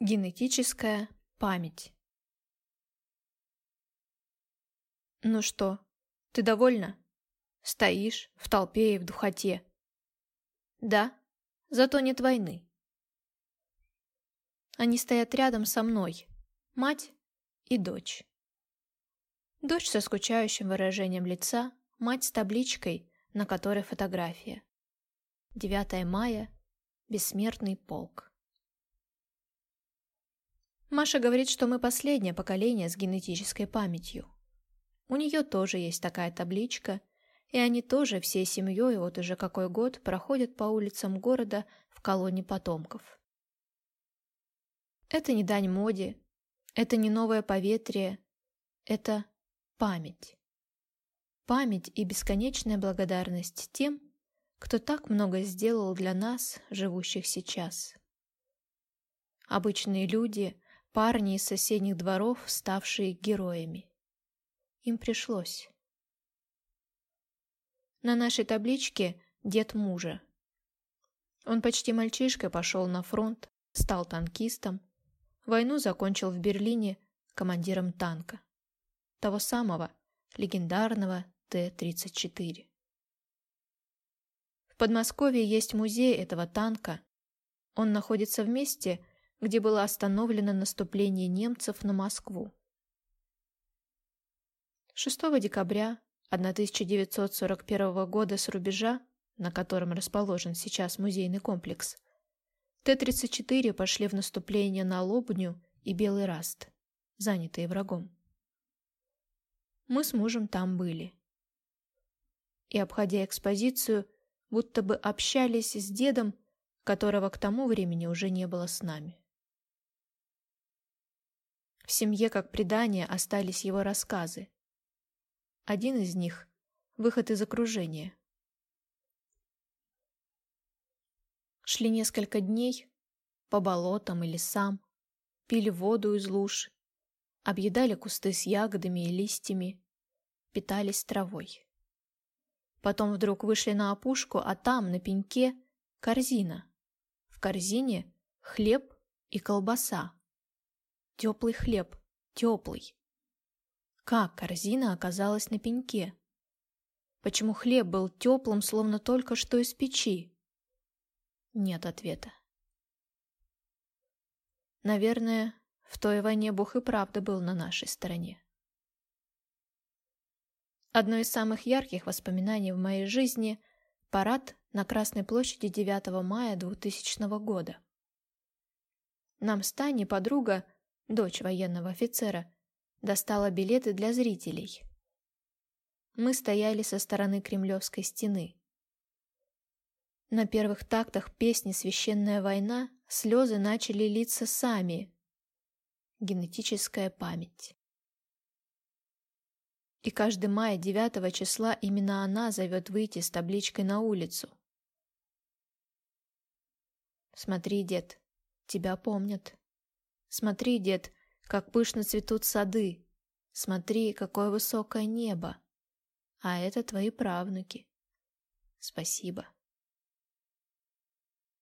Генетическая память. Ну что, ты довольна? Стоишь в толпе и в духоте. Да, зато нет войны. Они стоят рядом со мной, мать и дочь. Дочь со скучающим выражением лица, мать с табличкой, на которой фотография. 9 мая, бессмертный полк. Маша говорит, что мы последнее поколение с генетической памятью. У нее тоже есть такая табличка, и они тоже всей семьей вот уже какой год проходят по улицам города в колонне потомков. Это не дань моде, это не новое поветрие, это память. Память и бесконечная благодарность тем, кто так много сделал для нас, живущих сейчас. Обычные люди, Парни из соседних дворов, ставшие героями. Им пришлось. На нашей табличке дед мужа. Он почти мальчишкой пошел на фронт, стал танкистом. Войну закончил в Берлине командиром танка. Того самого, легендарного Т-34. В Подмосковье есть музей этого танка. Он находится в месте, где было остановлено наступление немцев на Москву. 6 декабря 1941 года с рубежа, на котором расположен сейчас музейный комплекс, Т-34 пошли в наступление на Лобню и Белый Раст, занятые врагом. Мы с мужем там были. И, обходя экспозицию, будто бы общались с дедом, которого к тому времени уже не было с нами. В семье как предание остались его рассказы. Один из них — выход из окружения. Шли несколько дней по болотам и лесам, пили воду из луж, объедали кусты с ягодами и листьями, питались травой. Потом вдруг вышли на опушку, а там, на пеньке, корзина. В корзине хлеб и колбаса. Теплый хлеб, теплый. Как корзина оказалась на пеньке? Почему хлеб был теплым, словно только что из печи? Нет ответа. Наверное, в той войне Бог и правда был на нашей стороне. Одно из самых ярких воспоминаний в моей жизни – парад на Красной площади 9 мая 2000 года. Нам с Таней подруга дочь военного офицера, достала билеты для зрителей. Мы стояли со стороны Кремлевской стены. На первых тактах песни «Священная война» слезы начали литься сами. Генетическая память. И каждый мая 9 числа именно она зовет выйти с табличкой на улицу. Смотри, дед, тебя помнят. Смотри, дед, как пышно цветут сады. Смотри, какое высокое небо. А это твои правнуки. Спасибо.